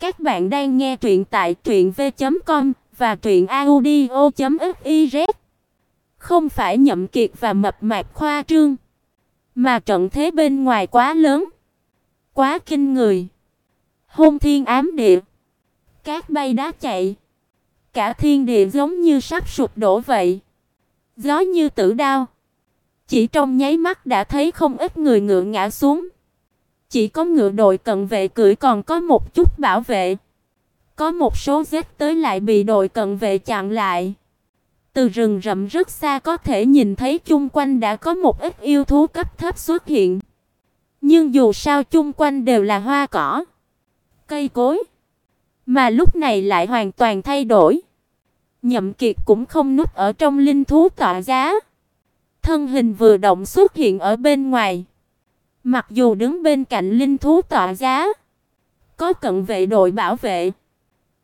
Các bạn đang nghe truyện tại truyệnv.com và truyệnaudio.fiz. Không phải Nhậm Kiệt và mập mạp khoa trương, mà trận thế bên ngoài quá lớn, quá kinh người. Hôn thiên ám địa, cát bay đá chạy, cả thiên địa giống như sắp sụp đổ vậy. Gió như tử đao, chỉ trong nháy mắt đã thấy không ít người ngựa ngã xuống. Chỉ có ngựa đội cận vệ cưỡi còn có một chút bảo vệ. Có một số giết tới lại bị đội cận vệ chặn lại. Từ rừng rậm rất xa có thể nhìn thấy chung quanh đã có một ít yêu thú cấp thấp xuất hiện. Nhưng dù sao chung quanh đều là hoa cỏ, cây cối, mà lúc này lại hoàn toàn thay đổi. Nhậm Kiệt cũng không núp ở trong linh thú tọa giá. Thân hình vừa động xuất hiện ở bên ngoài. Mặc dù đứng bên cạnh linh thú tọa giá, có cận vệ đội bảo vệ,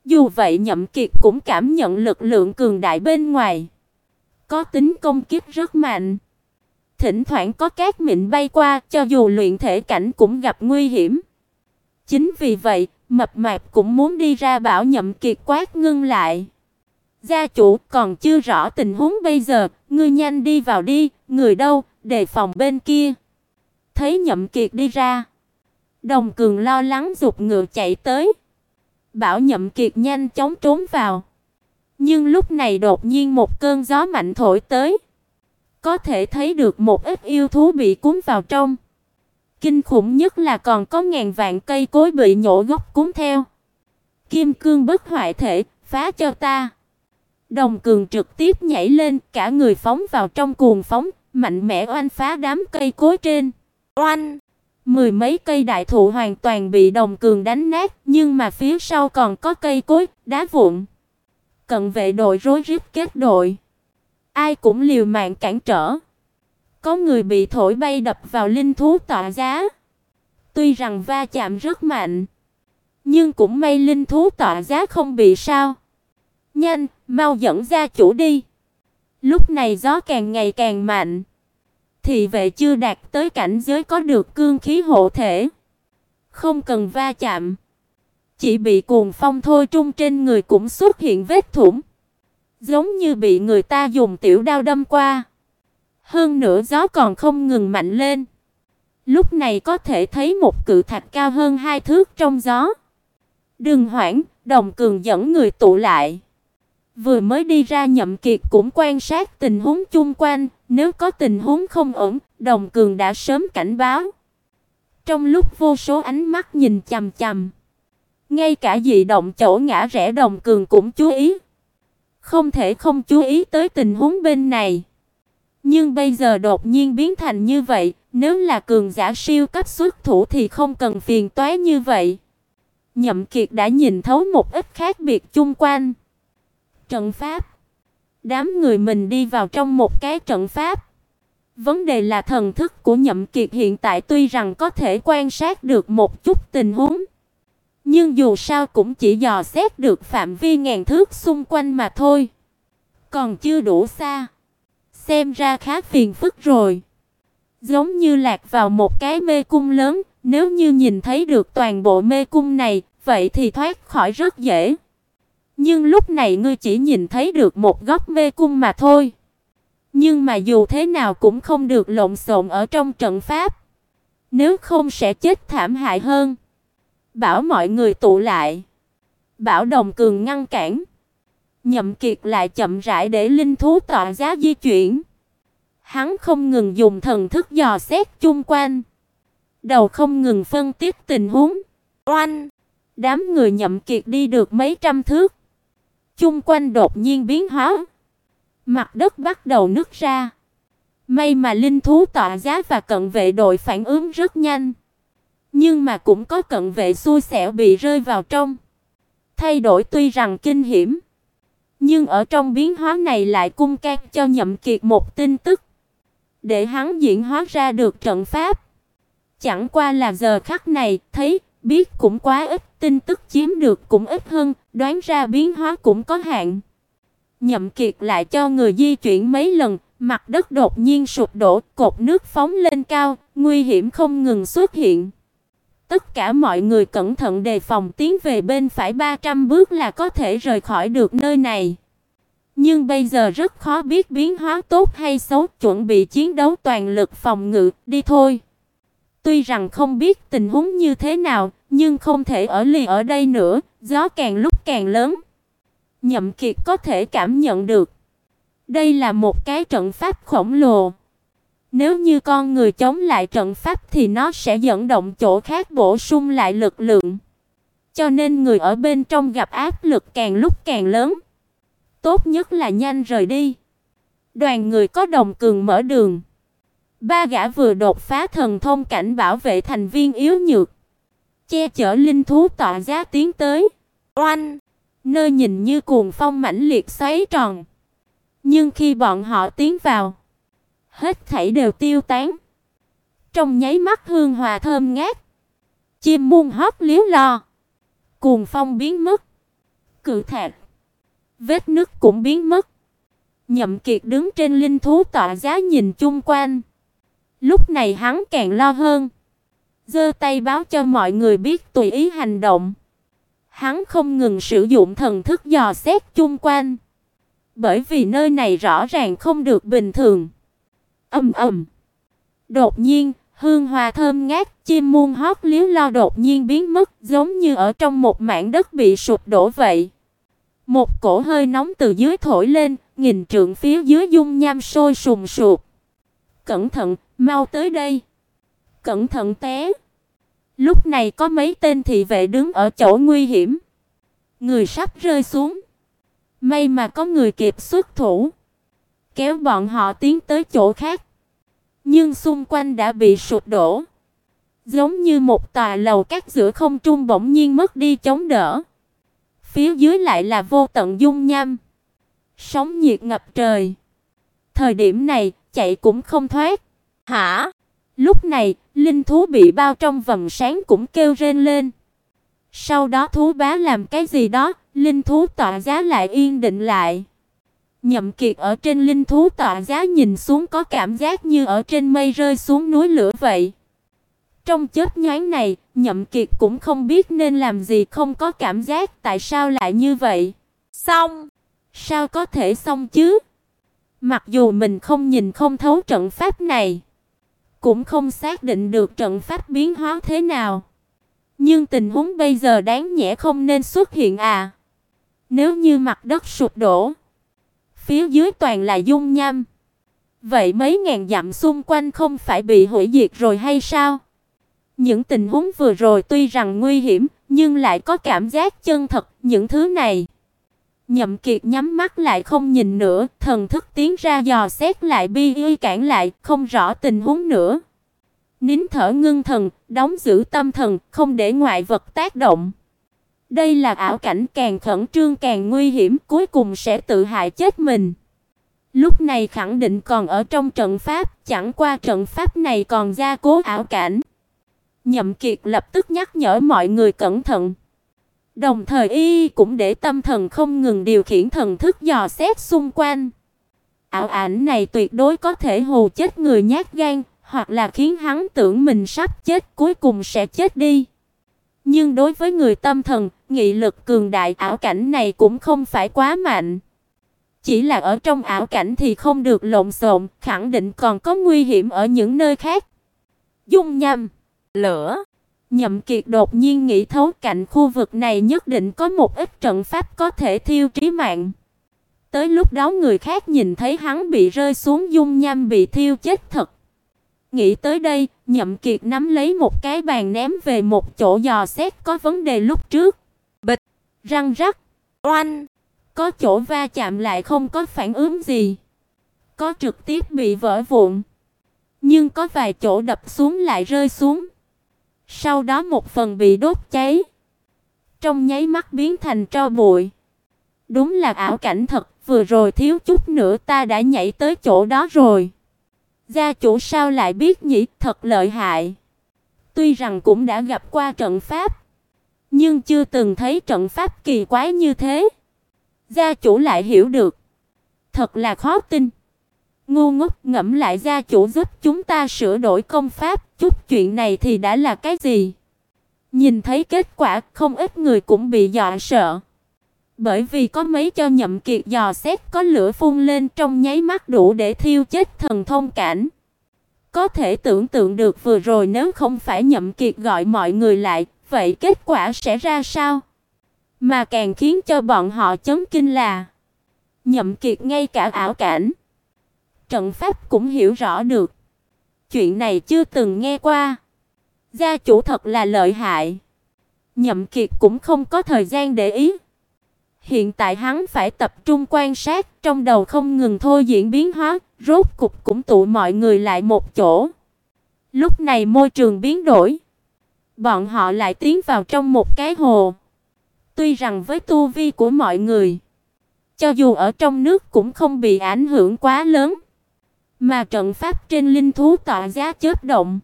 dù vậy Nhậm Kiệt cũng cảm nhận lực lượng cường đại bên ngoài, có tính công kích rất mạnh. Thỉnh thoảng có cát mịn bay qua, cho dù luyện thể cảnh cũng gặp nguy hiểm. Chính vì vậy, Mập Mạp cũng muốn đi ra bảo Nhậm Kiệt quát ngưng lại. Gia chủ, còn chưa rõ tình huống bây giờ, ngươi nhanh đi vào đi, người đâu, đề phòng bên kia. Thấy Nhậm Kiệt đi ra, Đồng Cường lo lắng giục ngựa chạy tới, bảo Nhậm Kiệt nhanh chóng trốn vào. Nhưng lúc này đột nhiên một cơn gió mạnh thổi tới, có thể thấy được một ít yêu thú bị cuốn vào trong. Kinh khủng nhất là còn có ngàn vạn cây cối bị nhổ gốc cuốn theo. Kim cương bất hoại thể, phá cho ta. Đồng Cường trực tiếp nhảy lên, cả người phóng vào trong cuồng phóng, mạnh mẽ oanh phá đám cây cối trên. Oanh! Mười mấy cây đại thụ hoàn toàn bị Đồng Cường đánh nát, nhưng mà phía sau còn có cây cối, đá vụn. Cận vệ đội rối rít kết đội. Ai cũng liều mạng cản trở. Có người bị thổi bay đập vào linh thú tọa giá. Tuy rằng va chạm rất mạnh, nhưng cũng may linh thú tọa giá không bị sao. Nhanh, mau dẫn gia chủ đi. Lúc này gió càng ngày càng mạnh. Thị vệ chưa đạt tới cảnh giới có được cương khí hộ thể, không cần va chạm, chỉ bị cuồng phong thôi trung trên người cũng xuất hiện vết thủng, giống như bị người ta dùng tiểu đao đâm qua. Hơn nữa gió còn không ngừng mạnh lên. Lúc này có thể thấy một cự thạch cao hơn hai thước trong gió. Đừng hoảng, Đồng Cường dẫn người tụ lại. Vừa mới đi ra Nhậm Kiệt cũng quan sát tình huống chung quanh, nếu có tình huống không ổn, Đồng Cường đã sớm cảnh báo. Trong lúc vô số ánh mắt nhìn chằm chằm, ngay cả dị động chỗ ngã rẽ Đồng Cường cũng chú ý. Không thể không chú ý tới tình huống bên này. Nhưng bây giờ đột nhiên biến thành như vậy, nếu là cường giả siêu cấp xuất thủ thì không cần phiền toái như vậy. Nhậm Kiệt đã nhìn thấu một ít khác biệt chung quanh. Trận pháp. Đám người mình đi vào trong một cái trận pháp. Vấn đề là thần thức của Nhậm Kiệt hiện tại tuy rằng có thể quan sát được một chút tình huống, nhưng dù sao cũng chỉ dò xét được phạm vi ngàn thước xung quanh mà thôi, còn chưa đủ xa. Xem ra khá phiền phức rồi. Giống như lạc vào một cái mê cung lớn, nếu như nhìn thấy được toàn bộ mê cung này, vậy thì thoát khỏi rất dễ. Nhưng lúc này ngươi chỉ nhìn thấy được một góc mê cung mà thôi. Nhưng mà dù thế nào cũng không được lộn xộn ở trong trận pháp. Nếu không sẽ chết thảm hại hơn. Bảo mọi người tụ lại. Bảo Đồng Cường ngăn cản. Nhậm Kiệt lại chậm rãi để linh thú tọa giá di chuyển. Hắn không ngừng dùng thần thức dò xét chung quanh. Đầu không ngừng phân tích tình huống. Oanh! Đám người Nhậm Kiệt đi được mấy trăm thước. Chung quanh đột nhiên biến hóa. Mặt đất bắt đầu nứt ra. May mà linh thú tọa giá và cận vệ đội phản ứng rất nhanh. Nhưng mà cũng có cận vệ xui xẻo bị rơi vào trong. Thay đổi tuy rằng kinh hiểm, nhưng ở trong biến hóa này lại cung can cho Nhậm Kiệt một tin tức, để hắn diễn hóa ra được trận pháp. Chẳng qua là giờ khắc này, thấy biết cũng quá ít, tin tức chiếm được cũng ít hơn, đoán ra biến hóa cũng có hạn. Nhậm Kiệt lại cho người di chuyển mấy lần, mặt đất đột nhiên sụp đổ, cột nước phóng lên cao, nguy hiểm không ngừng xuất hiện. Tất cả mọi người cẩn thận đề phòng tiến về bên phải 300 bước là có thể rời khỏi được nơi này. Nhưng bây giờ rất khó biết biến hóa tốt hay xấu, chuẩn bị chiến đấu toàn lực phòng ngự, đi thôi. Tuy rằng không biết tình huống như thế nào, nhưng không thể ở lì ở đây nữa, gió càng lúc càng lớn. Nhậm Kiệt có thể cảm nhận được. Đây là một cái trận pháp khổng lồ. Nếu như con người chống lại trận pháp thì nó sẽ dẫn động chỗ khác bổ sung lại lực lượng. Cho nên người ở bên trong gặp áp lực càng lúc càng lớn. Tốt nhất là nhanh rời đi. Đoàn người có đồng cường mở đường. Ba gã vừa đột phá thần thông cảnh bảo vệ thành viên yếu nhược, che chở linh thú tọa giá tiến tới. Oanh! Nơi nhìn như cuồng phong mãnh liệt xoáy tròn. Nhưng khi bọn họ tiến vào, hết thảy đều tiêu tán. Trong nháy mắt hương hòa thơm ngát, chim muôn hót líu lo, cuồng phong biến mất. Cự thạch, vết nứt cũng biến mất. Nhậm Kiệt đứng trên linh thú tọa giá nhìn chung quanh. Lúc này hắn càng lo hơn, giơ tay báo cho mọi người biết tùy ý hành động. Hắn không ngừng sử dụng thần thức dò xét chung quanh, bởi vì nơi này rõ ràng không được bình thường. Ầm ầm. Đột nhiên, hương hoa thơm ngát, chim muôn hót líu lo đột nhiên biến mất, giống như ở trong một mảng đất bị sụp đổ vậy. Một cổ hơi nóng từ dưới thổi lên, nghìn trượng phía dưới dung nham sôi sùng sục. Cẩn thận, mau tới đây. Cẩn thận té. Lúc này có mấy tên thị vệ đứng ở chỗ nguy hiểm. Người sắp rơi xuống. May mà có người kịp xuất thủ, kéo bọn họ tiến tới chỗ khác. Nhưng xung quanh đã bị sụp đổ, giống như một tòa lầu các giữa không trung bỗng nhiên mất đi chống đỡ. Phía dưới lại là vô tận dung nham, sóng nhiệt ngập trời. Thời điểm này, chạy cũng không thoát. Hả? Lúc này, linh thú bị bao trong vầng sáng cũng kêu rên lên. Sau đó thú bá làm cái gì đó, linh thú tọa giá lại yên định lại. Nhậm Kiệt ở trên linh thú tọa giá nhìn xuống có cảm giác như ở trên mây rơi xuống núi lửa vậy. Trong chớp nhoáng này, Nhậm Kiệt cũng không biết nên làm gì không có cảm giác tại sao lại như vậy. Xong, sao có thể xong chứ? Mặc dù mình không nhìn không thấu trận pháp này, cũng không xác định được trận pháp biến hóa thế nào. Nhưng tình huống bây giờ đáng nhẽ không nên xuất hiện à? Nếu như mặt đất sụp đổ, phía dưới toàn là dung nham, vậy mấy ngàn dặm xung quanh không phải bị hủy diệt rồi hay sao? Những tình huống vừa rồi tuy rằng nguy hiểm, nhưng lại có cảm giác chân thật, những thứ này. Nhậm Kiệt nhắm mắt lại không nhìn nữa, thần thức tiến ra dò xét lại bi y cản lại, không rõ tình huống nữa. Nín thở ngưng thần, đóng giữ tâm thần, không để ngoại vật tác động. Đây là ảo cảnh càng khẩn trương càng nguy hiểm, cuối cùng sẽ tự hại chết mình. Lúc này khẳng định còn ở trong trận pháp, chẳng qua trận pháp này còn gia cố ảo cảnh. Nhậm Kiệt lập tức nhắc nhở mọi người cẩn thận. Đồng thời y cũng để tâm thần không ngừng điều khiển thần thức dò xét xung quanh. Ảo ảnh này tuyệt đối có thể hù chết người nhát gan, hoặc là khiến hắn tưởng mình sắp chết cuối cùng sẽ chết đi. Nhưng đối với người tâm thần, nghị lực cường đại ảo cảnh này cũng không phải quá mạnh. Chỉ là ở trong ảo cảnh thì không được lộn xộn, khẳng định còn có nguy hiểm ở những nơi khác. Dung nhầm, lửa. Nhậm Kiệt đột nhiên nghĩ thấu cạnh khu vực này nhất định có một ít trận pháp có thể thiêu trí mạng. Tới lúc đó người khác nhìn thấy hắn bị rơi xuống dung nham bị thiêu chết thật. Nghĩ tới đây, Nhậm Kiệt nắm lấy một cái bàn ném về một chỗ dò xét có vấn đề lúc trước. Bịch, răng rắc, oanh, có chỗ va chạm lại không có phản ứng gì. Có trực tiếp bị vỡ vụn, nhưng có vài chỗ đập xuống lại rơi xuống. Sau đó một phần bị đốt cháy, trong nháy mắt biến thành tro bụi. Đúng là ảo cảnh thật, vừa rồi thiếu chút nữa ta đã nhảy tới chỗ đó rồi. Gia chủ sao lại biết nhỉ, thật lợi hại. Tuy rằng cũng đã gặp qua trận pháp, nhưng chưa từng thấy trận pháp kỳ quái như thế. Gia chủ lại hiểu được. Thật là khó tin. Ngu ngốc ngẫm lại gia chủ giúp chúng ta sửa đổi công pháp, chút chuyện này thì đã là cái gì? Nhìn thấy kết quả, không ít người cũng bị dọa sợ. Bởi vì có mấy cho Nhậm Kiệt dò xét có lửa phun lên trong nháy mắt đủ để thiêu chết thần thông cảnh. Có thể tưởng tượng được vừa rồi nếu không phải Nhậm Kiệt gọi mọi người lại, vậy kết quả sẽ ra sao? Mà càng khiến cho bọn họ chấn kinh là Nhậm Kiệt ngay cả ảo cảnh, trận pháp cũng hiểu rõ được. Chuyện này chưa từng nghe qua. Gia chủ thật là lợi hại. Nhậm Kiệt cũng không có thời gian để ý. Hiện tại hắn phải tập trung quan sát, trong đầu không ngừng thôi diễn biến hóa, rốt cục cũng tụ mọi người lại một chỗ. Lúc này môi trường biến đổi, bọn họ lại tiến vào trong một cái hồ. Tuy rằng với tu vi của mọi người, cho dù ở trong nước cũng không bị ảnh hưởng quá lớn, mà trận pháp trên linh thú tọa giá chớp động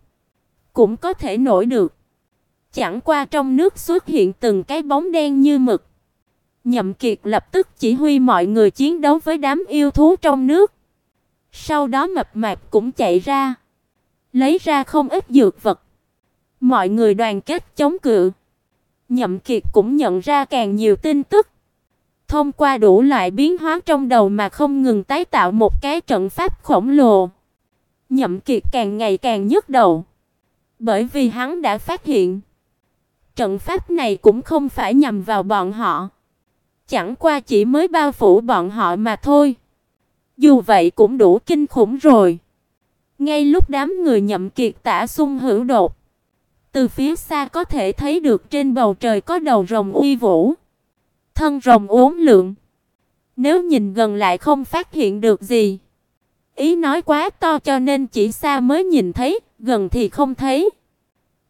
cũng có thể nổi được. Chẳng qua trong nước xuất hiện từng cái bóng đen như mực. Nhậm Kiệt lập tức chỉ huy mọi người chiến đấu với đám yêu thú trong nước. Sau đó mập mạp cũng chạy ra, lấy ra không ít dược vật. Mọi người đoàn kết chống cự. Nhậm Kiệt cũng nhận ra càng nhiều tin tức. Thông qua đủ loại biến hóa trong đầu mà không ngừng tái tạo một cái trận pháp khổng lồ. Nhậm Kiệt càng ngày càng nhức đầu. Bởi vì hắn đã phát hiện, trận pháp này cũng không phải nhằm vào bọn họ, chẳng qua chỉ mới bao phủ bọn họ mà thôi. Dù vậy cũng đủ kinh khủng rồi. Ngay lúc đám người nhậm kiệt tả xung hữu đột, từ phía xa có thể thấy được trên bầu trời có đầu rồng uy vũ, thân rồng uốn lượn. Nếu nhìn gần lại không phát hiện được gì. Ý nói quá to cho nên chỉ xa mới nhìn thấy, gần thì không thấy.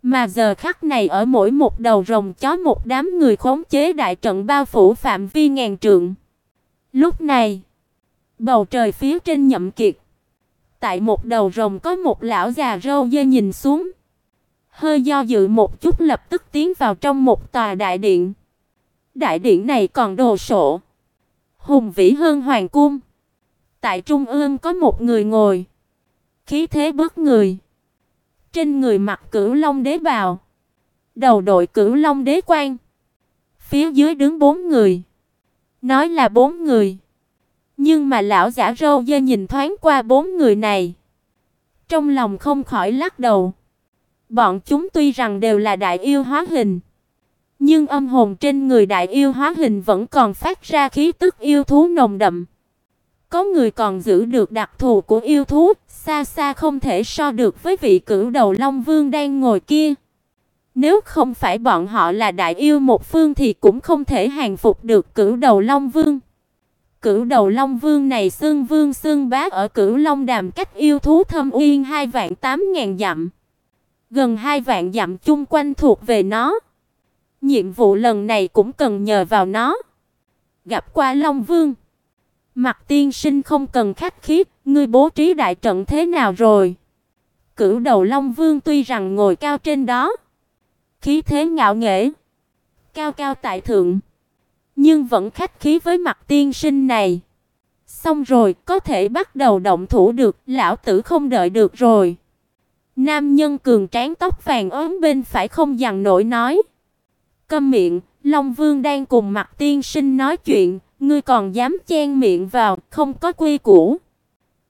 Mà giờ khắc này ở mỗi một đầu rồng chó một đám người khống chế đại trận bao phủ phạm vi ngàn trượng. Lúc này, bầu trời phía trên nhậm kiệt, tại một đầu rồng có một lão già râu dê nhìn xuống, hơi do dự một chút lập tức tiến vào trong một tòa đại điện. Đại điện này còn đồ sộ, hùng vĩ hơn hoàng cung. Tại trung ương có một người ngồi, khí thế bức người. Trên người mặc Cửu Long đế bào, đầu đội Cửu Long đế quan. Phía dưới đứng bốn người. Nói là bốn người, nhưng mà lão giả râu dê nhìn thoáng qua bốn người này, trong lòng không khỏi lắc đầu. Bọn chúng tuy rằng đều là đại yêu hóa hình, nhưng âm hồn trên người đại yêu hóa hình vẫn còn phát ra khí tức yêu thú nồng đậm. Có người còn giữ được đặc thù của yêu thú, xa xa không thể so được với vị cửu đầu Long Vương đang ngồi kia. Nếu không phải bọn họ là đại yêu một phương thì cũng không thể hàng phục được cửu đầu Long Vương. Cửu đầu Long Vương này xương vương xương bá ở Cửu Long Đàm cách yêu thú thâm uyên hai vạn tám ngàn dặm. Gần hai vạn dặm chung quanh thuộc về nó. Nhiệm vụ lần này cũng cần nhờ vào nó. Gặp qua Long Vương. Mặt tiên sinh không cần khách khí, ngươi bố trí đại trận thế nào rồi? Cửu đầu Long Vương tuy rằng ngồi cao trên đó, khí thế ngạo nghễ, cao cao tại thượng, nhưng vẫn khách khí với mặt tiên sinh này. Xong rồi, có thể bắt đầu động thủ được, lão tử không đợi được rồi. Nam nhân cường tráng tóc vàng ốm bên phải không dằn nổi nói. Câm miệng, Long Vương đang cùng Mặt Tiên Sinh nói chuyện, ngươi còn dám chen miệng vào, không có quy củ.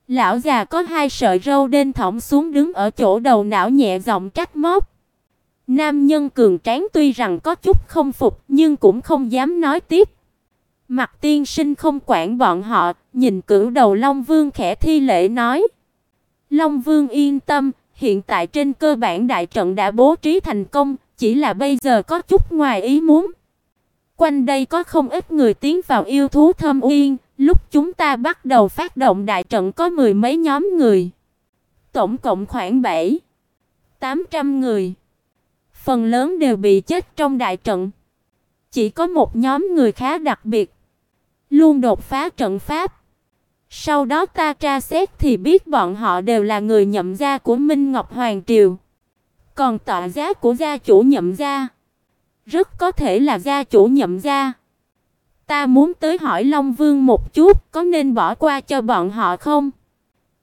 Lão già có hai sợi râu đen thõng xuống đứng ở chỗ đầu não nhẹ giọng trách móc. Nam nhân cường tráng tuy rằng có chút không phục, nhưng cũng không dám nói tiếp. Mặt tiên sinh không quản bọn họ, nhìn cửu đầu Long Vương khẽ thi lễ nói. Long Vương yên tâm, hiện tại trên cơ bản đại trận đã bố trí thành công, chỉ là bây giờ có chút ngoài ý muốn. Quanh đây có không ít người tiến vào yêu thú thâm uyên, lúc chúng ta bắt đầu phát động đại trận có mười mấy nhóm người. Tổng cộng khoảng 7 800 người. Phần lớn đều bị chết trong đại trận. Chỉ có một nhóm người khá đặc biệt, luôn đột phá trận pháp. Sau đó ta tra xét thì biết bọn họ đều là người nhậm gia của Minh Ngọc Hoàng triều. Còn tọa giá của gia chủ nhậm gia rất có thể là gia chủ nhậm gia. Ta muốn tới hỏi Long Vương một chút, có nên bỏ qua cho bọn họ không?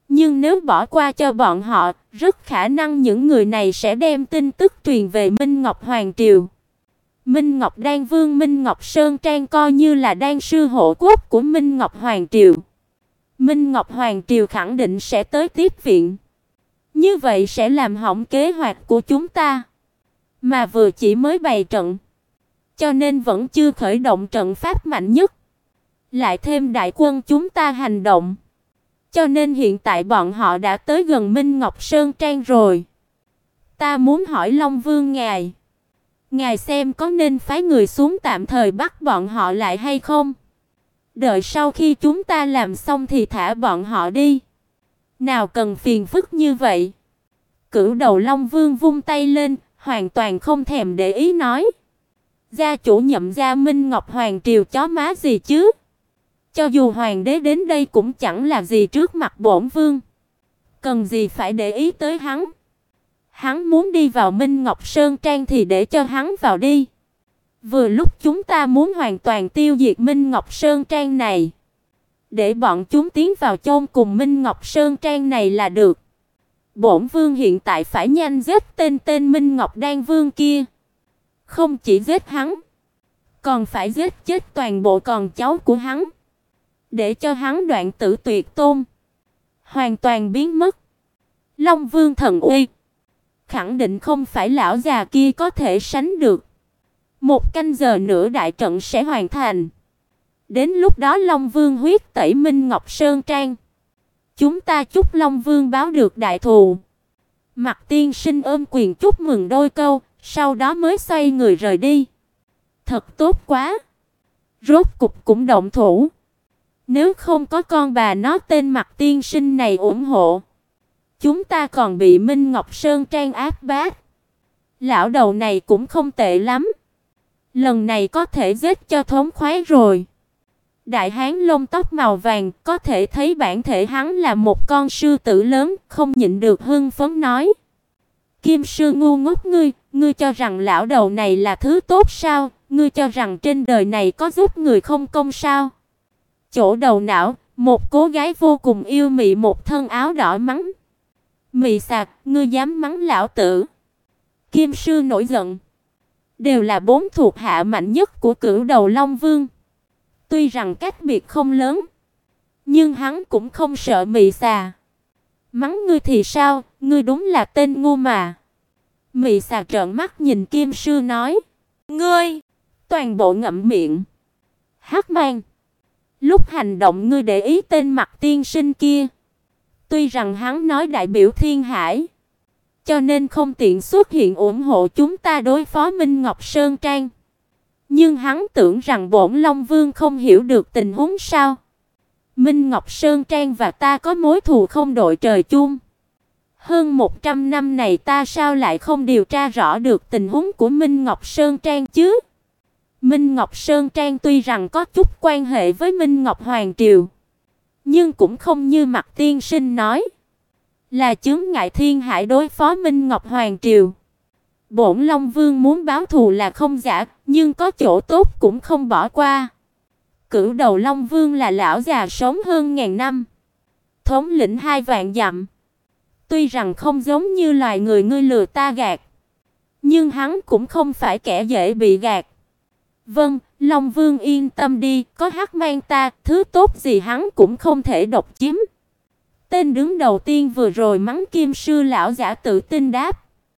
Nhưng nếu bỏ qua cho bọn họ, rất khả năng những người này sẽ đem tin tức truyền về Minh Ngọc Hoàng triều. Minh Ngọc Đan Vương Minh Ngọc Sơn Trang coi như là đan sư hộ quốc của Minh Ngọc Hoàng triều. Minh Ngọc Hoàng triều khẳng định sẽ tới tiếp viện. Như vậy sẽ làm hỏng kế hoạch của chúng ta. Mà vừa chỉ mới bày trận, cho nên vẫn chưa khởi động trận pháp mạnh nhất. Lại thêm đại quân chúng ta hành động, cho nên hiện tại bọn họ đã tới gần Minh Ngọc Sơn Trang rồi. Ta muốn hỏi Long Vương ngài, ngài xem có nên phái người xuống tạm thời bắt bọn họ lại hay không? Đợi sau khi chúng ta làm xong thì thả bọn họ đi. Nào cần phiền phức như vậy. Cửu đầu Long Vương vung tay lên, hoàn toàn không thèm để ý nói. Gia chủ nhậm gia Minh Ngọc Hoàng triều chó má gì chứ? Cho dù hoàng đế đến đây cũng chẳng là gì trước mặt bổn vương. Cần gì phải để ý tới hắn? Hắn muốn đi vào Minh Ngọc Sơn Trang thì để cho hắn vào đi. Vừa lúc chúng ta muốn hoàn toàn tiêu diệt Minh Ngọc Sơn Trang này. Để bọn chúng tiến vào chôn cùng Minh Ngọc Sơn Trang này là được. Bổn vương hiện tại phải nhanh giết tên tên Minh Ngọc Đan Vương kia. Không chỉ giết hắn, còn phải giết chết toàn bộ con cháu của hắn, để cho hắn đoạn tử tuyệt tôn, hoàn toàn biến mất. Long Vương thần uy, khẳng định không phải lão già kia có thể sánh được. Một canh giờ nữa đại trận sẽ hoàn thành. Đến lúc đó Long Vương huyết tẩy Minh Ngọc Sơn Trang. Chúng ta chúc Long Vương báo được đại thù. Mặt tiên sinh ôm quyền chúc mừng đôi câu, sau đó mới xoay người rời đi. Thật tốt quá. Rốt cục cũng động thủ. Nếu không có con bà nó tên Mặt tiên sinh này ủng hộ, chúng ta còn bị Minh Ngọc Sơn Trang áp bát. Lão đầu này cũng không tệ lắm. Lần này có thể giết cho thống khoái rồi. Đại hán lông tóc màu vàng, có thể thấy bản thể hắn là một con sư tử lớn, không nhịn được hưng phấn nói: "Kim sư ngu ngốc ngươi, ngươi cho rằng lão đầu này là thứ tốt sao? Ngươi cho rằng trên đời này có giúp người không công sao?" Chỗ đầu não, một cô gái vô cùng yêu mị một thân áo đỏ mắng: "Mị sạc, ngươi dám mắng lão tử?" Kim sư nổi giận: "Đều là bốn thuộc hạ mạnh nhất của Cửu Đầu Long Vương." Tuy rằng cách biệt không lớn, nhưng hắn cũng không sợ mị xà. Mắng ngươi thì sao, ngươi đúng là tên ngu mà. Mị xà trợn mắt nhìn Kim sư nói, "Ngươi!" Toàn bộ ngậm miệng. Hắc Mang, lúc hành động ngươi để ý tên mặt tiên sinh kia. Tuy rằng hắn nói đại biểu Thiên Hải, cho nên không tiện xuất hiện ủng hộ chúng ta đối phó Minh Ngọc Sơn Trang. Nhưng hắn tưởng rằng Bổn Long Vương không hiểu được tình huống sao? Minh Ngọc Sơn Trang và ta có mối thù không đội trời chung. Hơn 100 năm này ta sao lại không điều tra rõ được tình huống của Minh Ngọc Sơn Trang chứ? Minh Ngọc Sơn Trang tuy rằng có chút quan hệ với Minh Ngọc Hoàng triều, nhưng cũng không như Mạc Tiên Sinh nói, là chứng ngại thiên hải đối phó Minh Ngọc Hoàng triều. Bổn Long Vương muốn báo thù là không giả, nhưng có chỗ tốt cũng không bỏ qua. Cửu đầu Long Vương là lão già sống hơn ngàn năm, thống lĩnh hai vạn dặm. Tuy rằng không giống như loài người ngươi lừa ta gạt, nhưng hắn cũng không phải kẻ dễ bị gạt. Vâng, Long Vương yên tâm đi, có hắc mang ta, thứ tốt gì hắn cũng không thể độc chiếm. Tên đứng đầu tiên vừa rồi mắng Kim sư lão giả tự tin đáp.